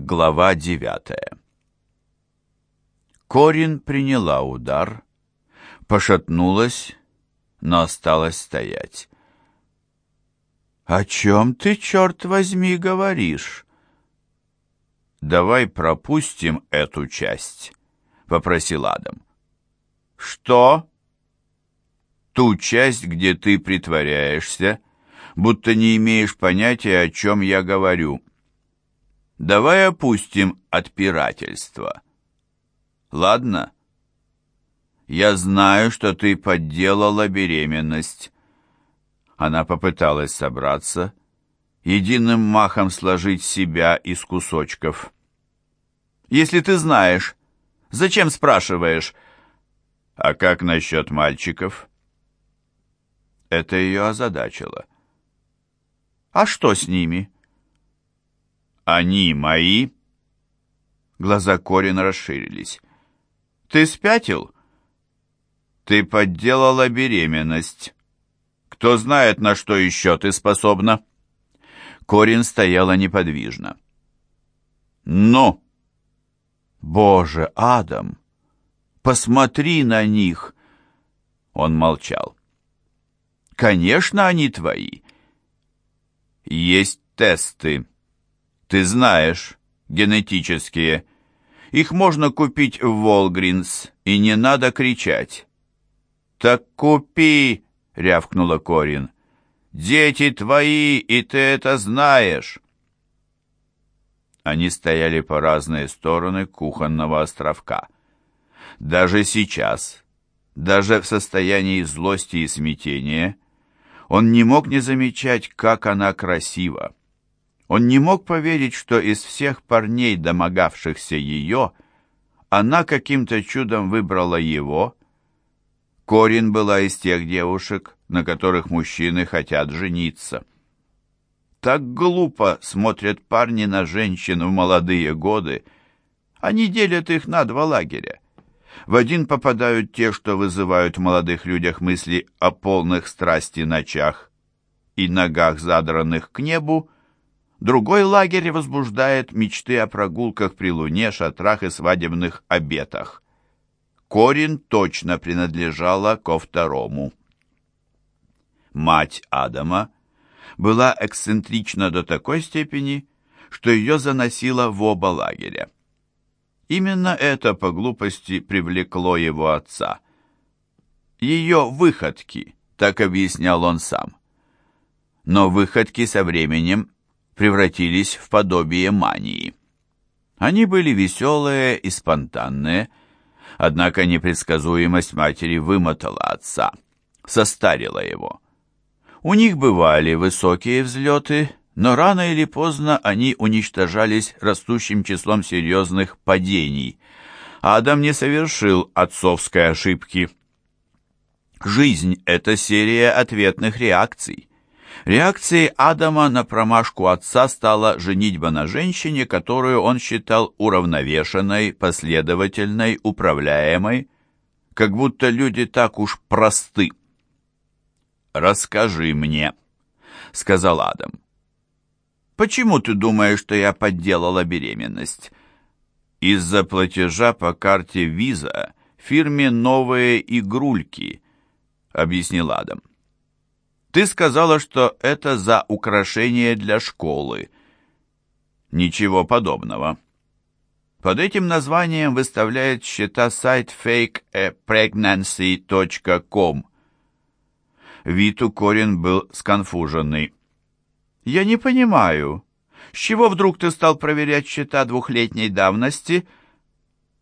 Глава девятая Корин приняла удар, пошатнулась, но осталась стоять. «О чем ты, черт возьми, говоришь?» «Давай пропустим эту часть», — попросил Адам. «Что?» «Ту часть, где ты притворяешься, будто не имеешь понятия, о чем я говорю». Давай опустим отпирательство. Ладно? Я знаю, что ты подделала беременность. Она попыталась собраться, единым махом сложить себя из кусочков. Если ты знаешь, зачем спрашиваешь? А как насчет мальчиков? Это ее озадачило. А что с ними? — «Они мои?» Глаза Корина расширились. «Ты спятил?» «Ты подделала беременность. Кто знает, на что еще ты способна?» Корин стояла неподвижно. «Но!» «Боже, Адам! Посмотри на них!» Он молчал. «Конечно, они твои. Есть тесты, ты знаешь, генетические. Их можно купить в Волгринс, и не надо кричать. Так купи, рявкнула Корин. Дети твои, и ты это знаешь. Они стояли по разные стороны кухонного островка. Даже сейчас, даже в состоянии злости и смятения, он не мог не замечать, как она красива. Он не мог поверить, что из всех парней, домогавшихся ее, она каким-то чудом выбрала его. Корин была из тех девушек, на которых мужчины хотят жениться. Так глупо смотрят парни на женщин в молодые годы. Они делят их на два лагеря. В один попадают те, что вызывают в молодых людях мысли о полных страсти ночах и ногах, задранных к небу, Другой лагерь возбуждает мечты о прогулках при луне, шатрах и свадебных обетах. Корин точно принадлежала ко второму. Мать Адама была эксцентрична до такой степени, что ее заносило в оба лагеря. Именно это по глупости привлекло его отца. Ее выходки, так объяснял он сам. Но выходки со временем превратились в подобие мании. Они были веселые и спонтанные, однако непредсказуемость матери вымотала отца, состарила его. У них бывали высокие взлеты, но рано или поздно они уничтожались растущим числом серьезных падений. Адам не совершил отцовской ошибки. Жизнь — это серия ответных реакций. Реакцией Адама на промашку отца стала женитьба на женщине, которую он считал уравновешенной, последовательной, управляемой, как будто люди так уж просты. «Расскажи мне», — сказал Адам. «Почему ты думаешь, что я подделала беременность?» «Из-за платежа по карте Виза фирме «Новые игрульки», — объяснил Адам. Ты сказала, что это за украшение для школы. Ничего подобного. Под этим названием выставляет счета сайт fakeapregnancy.com. Вид у Корин был сконфуженный. «Я не понимаю, с чего вдруг ты стал проверять счета двухлетней давности?»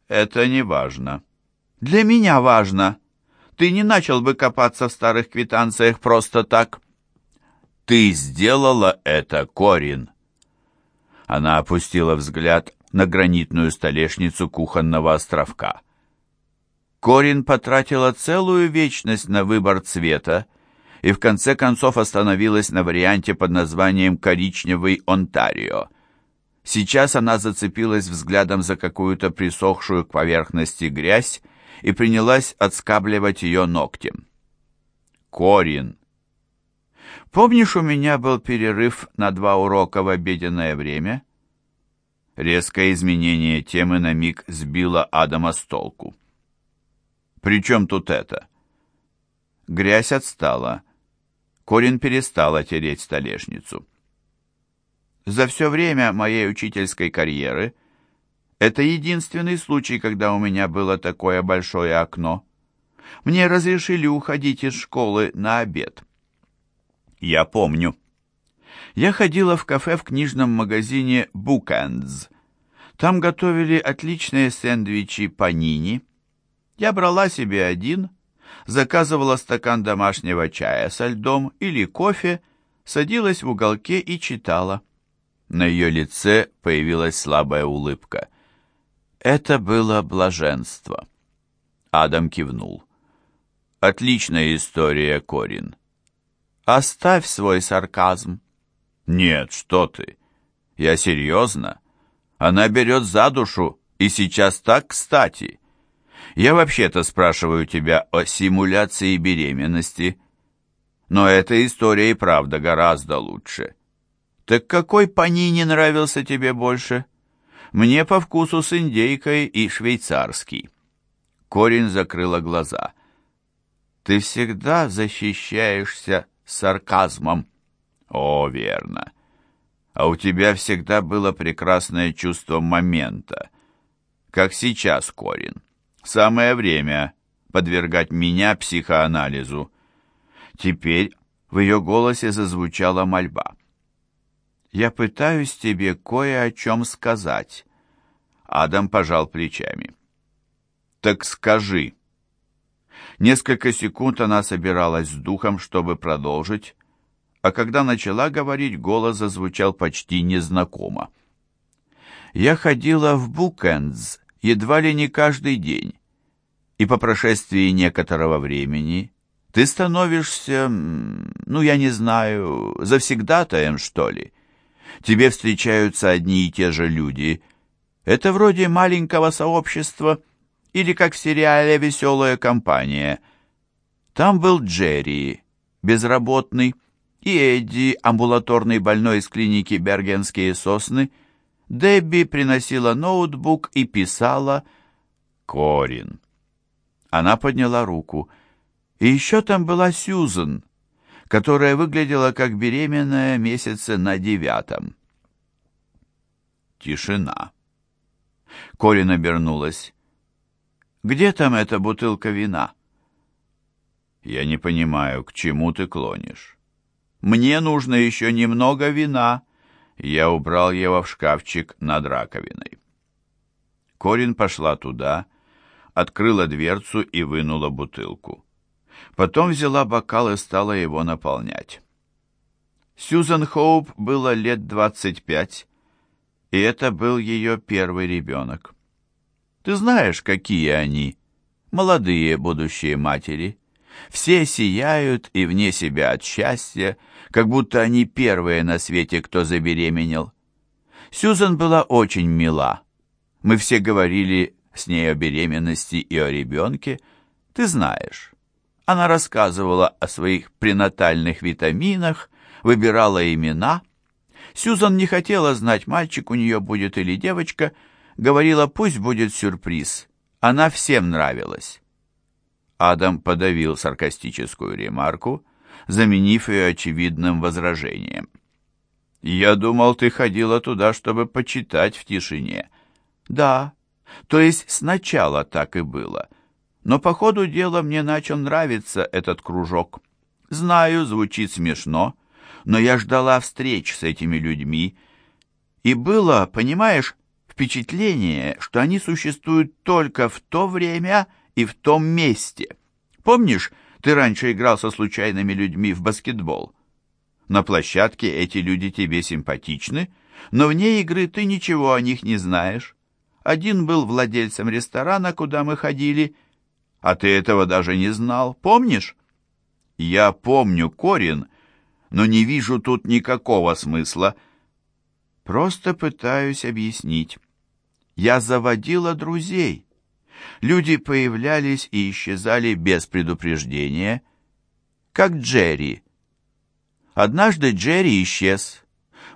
«Это не важно». «Для меня важно ты не начал бы копаться в старых квитанциях просто так. Ты сделала это, Корин. Она опустила взгляд на гранитную столешницу кухонного островка. Корин потратила целую вечность на выбор цвета и в конце концов остановилась на варианте под названием «Коричневый Онтарио». Сейчас она зацепилась взглядом за какую-то присохшую к поверхности грязь и принялась отскабливать ее ногтем. «Корин!» «Помнишь, у меня был перерыв на два урока в обеденное время?» Резкое изменение темы на миг сбило Адама с толку. «При чем тут это?» Грязь отстала. Корин перестала тереть столешницу. За все время моей учительской карьеры это единственный случай, когда у меня было такое большое окно. Мне разрешили уходить из школы на обед. Я помню. Я ходила в кафе в книжном магазине Bookends. Там готовили отличные сэндвичи панини. Я брала себе один, заказывала стакан домашнего чая со льдом или кофе, садилась в уголке и читала. На ее лице появилась слабая улыбка. Это было блаженство. Адам кивнул. Отличная история, Корин. Оставь свой сарказм. Нет, что ты. Я серьезно. Она берет за душу, и сейчас так кстати. Я вообще-то спрашиваю тебя о симуляции беременности. Но эта история и правда гораздо лучше. Так какой панини нравился тебе больше? Мне по вкусу с индейкой и швейцарский. Корин закрыла глаза. Ты всегда защищаешься сарказмом. О, верно. А у тебя всегда было прекрасное чувство момента. Как сейчас, Корин. Самое время подвергать меня психоанализу. Теперь в ее голосе зазвучала мольба. «Я пытаюсь тебе кое о чем сказать». Адам пожал плечами. «Так скажи». Несколько секунд она собиралась с духом, чтобы продолжить, а когда начала говорить, голос зазвучал почти незнакомо. «Я ходила в Букендс едва ли не каждый день, и по прошествии некоторого времени ты становишься, ну, я не знаю, завсегдатаем, что ли. Тебе встречаются одни и те же люди. Это вроде маленького сообщества или как в сериале «Веселая компания». Там был Джерри, безработный, и Эдди, амбулаторный больной из клиники «Бергенские сосны». Дебби приносила ноутбук и писала «Корин». Она подняла руку. И еще там была Сьюзен, которая выглядела как беременная месяца на девятом. Тишина. Корин обернулась. «Где там эта бутылка вина?» «Я не понимаю, к чему ты клонишь?» «Мне нужно еще немного вина». Я убрал его в шкафчик над раковиной. Корин пошла туда, открыла дверцу и вынула бутылку. Потом взяла бокал и стала его наполнять. Сьюзен Хоуп было лет двадцать пять, и это был ее первый ребенок. Ты знаешь, какие они, молодые будущие матери. Все сияют и вне себя от счастья, как будто они первые на свете, кто забеременел. Сьюзен была очень мила. Мы все говорили с ней о беременности и о ребенке. Ты знаешь. Она рассказывала о своих пренатальных витаминах, выбирала имена. Сьюзан не хотела знать, мальчик у нее будет или девочка, говорила, пусть будет сюрприз. Она всем нравилась. Адам подавил саркастическую ремарку, заменив ее очевидным возражением. «Я думал, ты ходила туда, чтобы почитать в тишине». «Да, то есть сначала так и было. Но по ходу дела мне начал нравиться этот кружок. Знаю, звучит смешно, но я ждала встреч с этими людьми. И было, понимаешь, впечатление, что они существуют только в то время и в том месте. Помнишь, ты раньше играл со случайными людьми в баскетбол? На площадке эти люди тебе симпатичны, но вне игры ты ничего о них не знаешь. Один был владельцем ресторана, куда мы ходили, а ты этого даже не знал, помнишь? Я помню, Корин, но не вижу тут никакого смысла. Просто пытаюсь объяснить. Я заводила друзей. Люди появлялись и исчезали без предупреждения, как Джерри. Однажды Джерри исчез.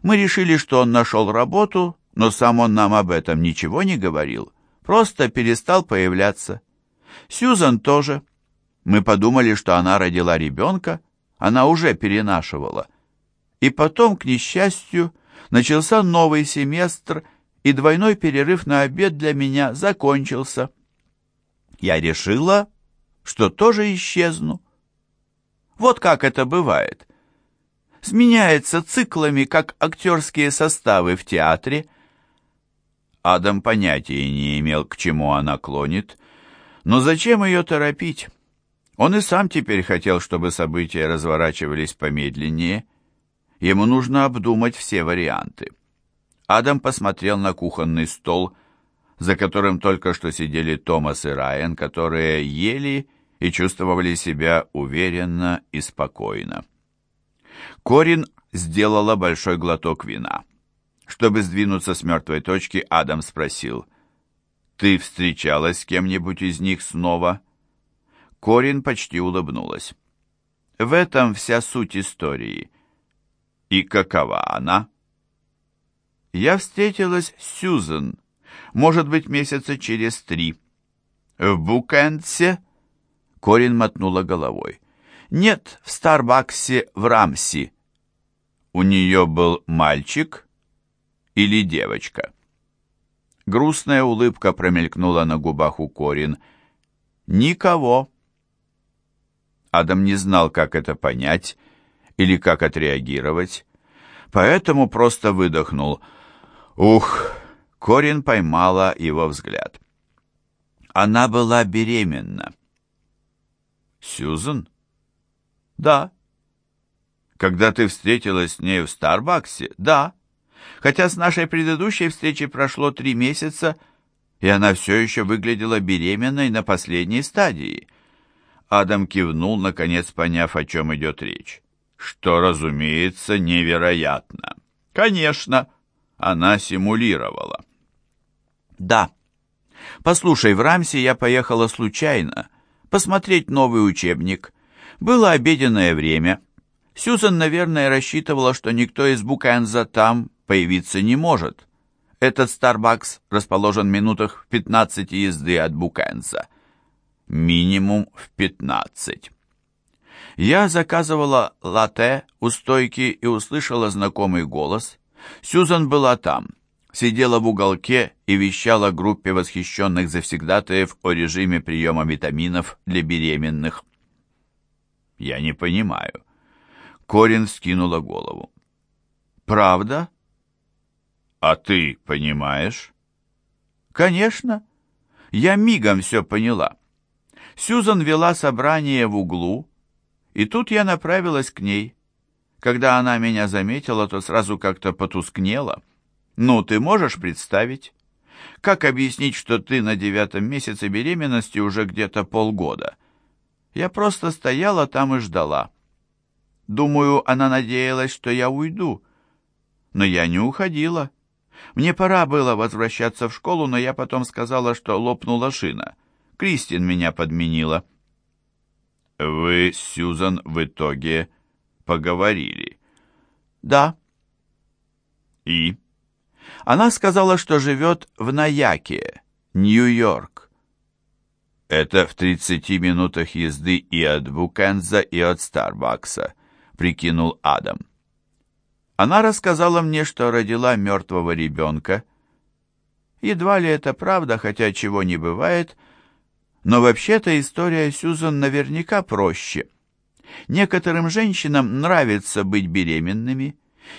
Мы решили, что он нашел работу, но сам он нам об этом ничего не говорил, просто перестал появляться. Сьюзан тоже. Мы подумали, что она родила ребенка, она уже перенашивала. И потом, к несчастью, начался новый семестр, и двойной перерыв на обед для меня закончился. Я решила, что тоже исчезну. Вот как это бывает. Сменяется циклами, как актерские составы в театре. Адам понятия не имел, к чему она клонит, но зачем ее торопить? Он и сам теперь хотел, чтобы события разворачивались помедленнее. Ему нужно обдумать все варианты. Адам посмотрел на кухонный стол, за которым только что сидели Томас и Райан, которые ели и чувствовали себя уверенно и спокойно. Корин сделала большой глоток вина. Чтобы сдвинуться с мертвой точки, Адам спросил, «Ты встречалась с кем-нибудь из них снова?» Корин почти улыбнулась. В этом вся суть истории. И какова она? Я встретилась с Сьюзен, может быть, месяца через три. В Букенсе? Корин мотнула головой. Нет, в Старбаксе в Рамси. У нее был мальчик или девочка? Грустная улыбка промелькнула на губах у Корин. Никого. Адам не знал, как это понять или как отреагировать, поэтому просто выдохнул. Ух, Корин поймала его взгляд. Она была беременна. Сьюзен? Да. Когда ты встретилась с ней в Старбаксе? Да. Хотя с нашей предыдущей встречи прошло три месяца, и она все еще выглядела беременной на последней стадии — Адам кивнул, наконец поняв, о чем идет речь. Что, разумеется, невероятно. Конечно, она симулировала. Да. Послушай, в Рамсе я поехала случайно, посмотреть новый учебник. Было обеденное время. Сьюзан, наверное, рассчитывала, что никто из Букенза там появиться не может. Этот Старбакс расположен в минутах в 15 езды от Букенза минимум в 15. Я заказывала латте у стойки и услышала знакомый голос. Сьюзан была там, сидела в уголке и вещала группе восхищенных завсегдатаев о режиме приема витаминов для беременных. Я не понимаю. Корин скинула голову. Правда? А ты понимаешь? Конечно. Я мигом все поняла. Сьюзан вела собрание в углу, и тут я направилась к ней. Когда она меня заметила, то сразу как-то потускнела. Ну, ты можешь представить? Как объяснить, что ты на девятом месяце беременности уже где-то полгода? Я просто стояла там и ждала. Думаю, она надеялась, что я уйду. Но я не уходила. Мне пора было возвращаться в школу, но я потом сказала, что лопнула шина. Кристин меня подменила. Вы, Сьюзан, в итоге поговорили? Да. И? Она сказала, что живет в Наяке, Нью-Йорк. Это в 30 минутах езды и от Букенза, и от Старбакса, прикинул Адам. Она рассказала мне, что родила мертвого ребенка. Едва ли это правда, хотя чего не бывает — но вообще-то история Сьюзан наверняка проще. Некоторым женщинам нравится быть беременными,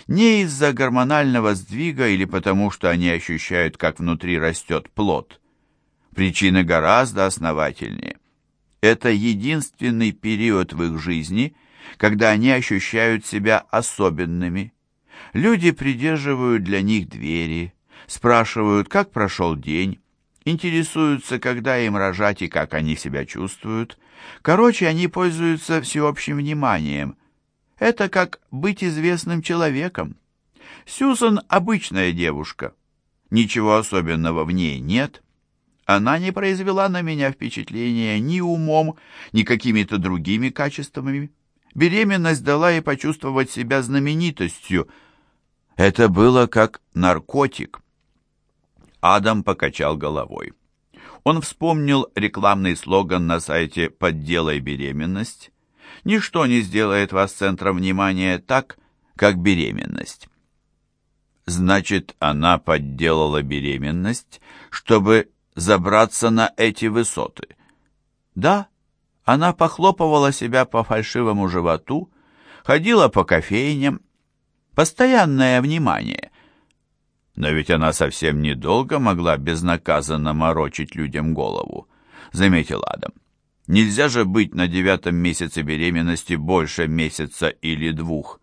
не из-за гормонального сдвига или потому, что они ощущают, как внутри растет плод. Причины гораздо основательнее. Это единственный период в их жизни, когда они ощущают себя особенными. Люди придерживают для них двери, спрашивают, как прошел день, интересуются, когда им рожать и как они себя чувствуют. Короче, они пользуются всеобщим вниманием. Это как быть известным человеком. Сьюзан обычная девушка. Ничего особенного в ней нет. Она не произвела на меня впечатления ни умом, ни какими-то другими качествами. Беременность дала ей почувствовать себя знаменитостью. Это было как наркотик. Адам покачал головой. Он вспомнил рекламный слоган на сайте «Подделай беременность». «Ничто не сделает вас центром внимания так, как беременность». Значит, она подделала беременность, чтобы забраться на эти высоты. Да, она похлопывала себя по фальшивому животу, ходила по кофейням. Постоянное внимание. Но ведь она совсем недолго могла безнаказанно морочить людям голову, заметил Адам. Нельзя же быть на девятом месяце беременности больше месяца или двух.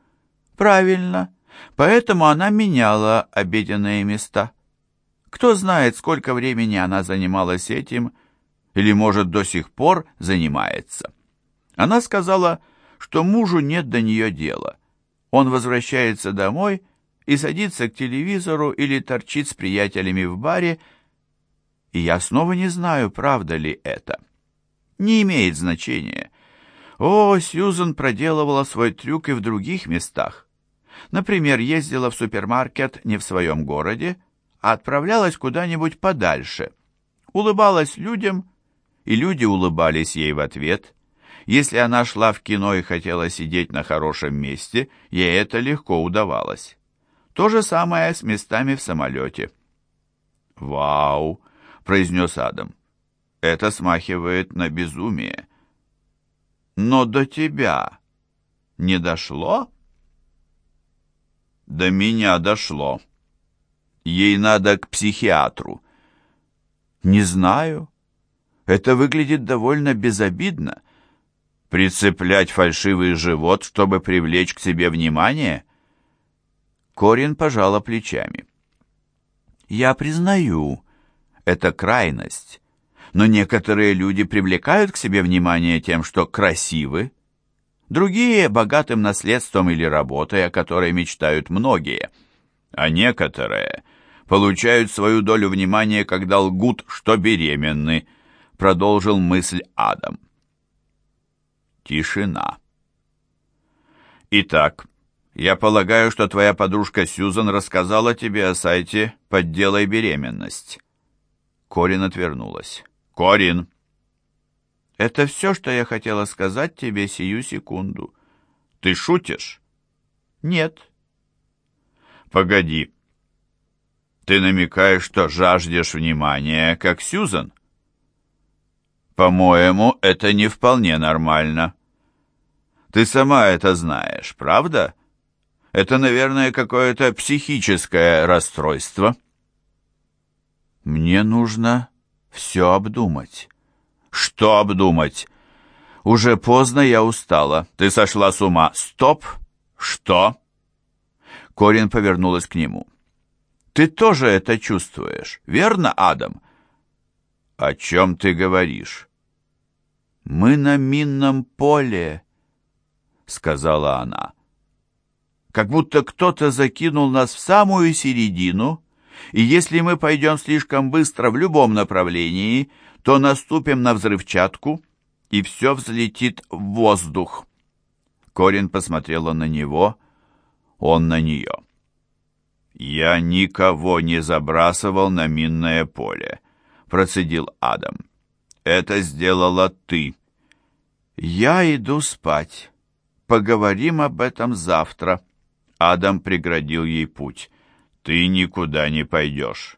Правильно. Поэтому она меняла обеденные места. Кто знает, сколько времени она занималась этим, или, может, до сих пор занимается. Она сказала, что мужу нет до нее дела. Он возвращается домой и садится к телевизору или торчит с приятелями в баре, и я снова не знаю, правда ли это. Не имеет значения. О, Сьюзен проделывала свой трюк и в других местах. Например, ездила в супермаркет не в своем городе, а отправлялась куда-нибудь подальше. Улыбалась людям, и люди улыбались ей в ответ. Если она шла в кино и хотела сидеть на хорошем месте, ей это легко удавалось. То же самое с местами в самолете. «Вау!» — произнес Адам. «Это смахивает на безумие». «Но до тебя не дошло?» До меня дошло. Ей надо к психиатру. Не знаю. Это выглядит довольно безобидно. Прицеплять фальшивый живот, чтобы привлечь к себе внимание? Корин пожала плечами. Я признаю, это крайность. Но некоторые люди привлекают к себе внимание тем, что красивы, другие – богатым наследством или работой, о которой мечтают многие, а некоторые получают свою долю внимания, когда лгут, что беременны, продолжил мысль Адам. Тишина. Итак, я полагаю, что твоя подружка Сьюзан рассказала тебе о сайте «Подделай беременность». Корин отвернулась. «Корин!» Это все, что я хотела сказать тебе сию секунду. Ты шутишь? Нет. Погоди. Ты намекаешь, что жаждешь внимания, как Сьюзан? По-моему, это не вполне нормально. Ты сама это знаешь, правда? Это, наверное, какое-то психическое расстройство. Мне нужно все обдумать. Что обдумать? Уже поздно, я устала. Ты сошла с ума. Стоп! Что? Корин повернулась к нему. Ты тоже это чувствуешь, верно, Адам? О чем ты говоришь? Мы на минном поле, сказала она. Как будто кто-то закинул нас в самую середину, и если мы пойдем слишком быстро в любом направлении, то наступим на взрывчатку, и все взлетит в воздух. Корин посмотрела на него, он на нее. «Я никого не забрасывал на минное поле», — процедил Адам. «Это сделала ты». «Я иду спать. Поговорим об этом завтра». Адам преградил ей путь. «Ты никуда не пойдешь».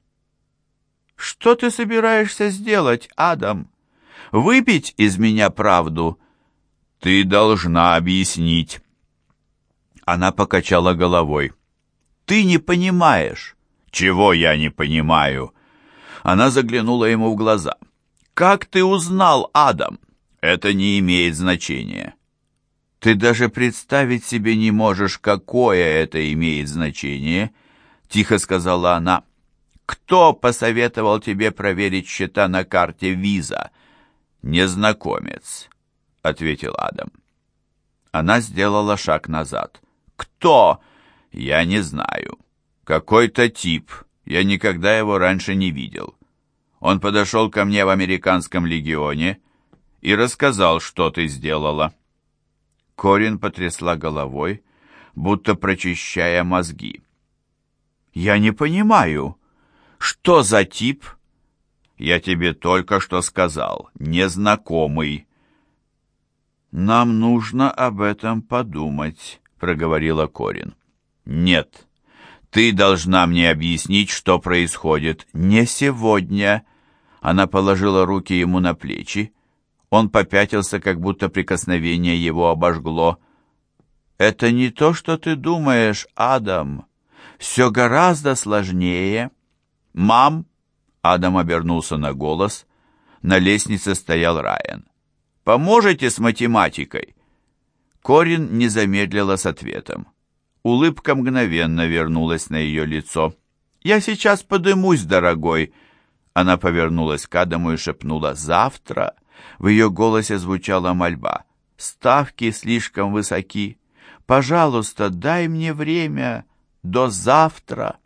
«Что ты собираешься сделать, Адам? Выпить из меня правду?» «Ты должна объяснить». Она покачала головой. «Ты не понимаешь». «Чего я не понимаю?» Она заглянула ему в глаза. «Как ты узнал, Адам?» «Это не имеет значения». «Ты даже представить себе не можешь, какое это имеет значение», — тихо сказала она. Кто посоветовал тебе проверить счета на карте Виза? Незнакомец, ответил Адам. Она сделала шаг назад. Кто? Я не знаю. Какой-то тип. Я никогда его раньше не видел. Он подошел ко мне в американском легионе и рассказал, что ты сделала. Корин потрясла головой, будто прочищая мозги. «Я не понимаю», Что за тип? Я тебе только что сказал. Незнакомый. Нам нужно об этом подумать, проговорила Корин. Нет. Ты должна мне объяснить, что происходит. Не сегодня. Она положила руки ему на плечи. Он попятился, как будто прикосновение его обожгло. «Это не то, что ты думаешь, Адам. Все гораздо сложнее». «Мам!» — Адам обернулся на голос. На лестнице стоял Райан. «Поможете с математикой?» Корин не замедлила с ответом. Улыбка мгновенно вернулась на ее лицо. «Я сейчас подымусь, дорогой!» Она повернулась к Адаму и шепнула «Завтра!» В ее голосе звучала мольба. «Ставки слишком высоки. Пожалуйста, дай мне время до завтра».